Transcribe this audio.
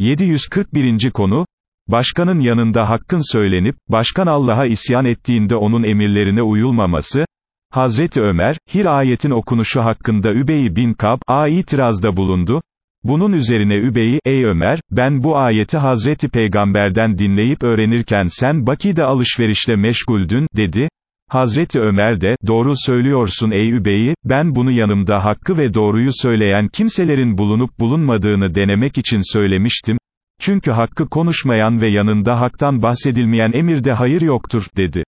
741. konu, Başkanın yanında hakkın söylenip, başkan Allah'a isyan ettiğinde onun emirlerine uyulmaması, Hazreti Ömer, Hir ayetin okunuşu hakkında Übey bin Kab'a itirazda bulundu, bunun üzerine Übey, ey Ömer, ben bu ayeti Hazreti Peygamberden dinleyip öğrenirken sen Baki'de alışverişle meşguldün, dedi, Hazreti Ömer de, doğru söylüyorsun ey Übey'i, ben bunu yanımda hakkı ve doğruyu söyleyen kimselerin bulunup bulunmadığını denemek için söylemiştim, çünkü hakkı konuşmayan ve yanında haktan bahsedilmeyen emirde hayır yoktur, dedi.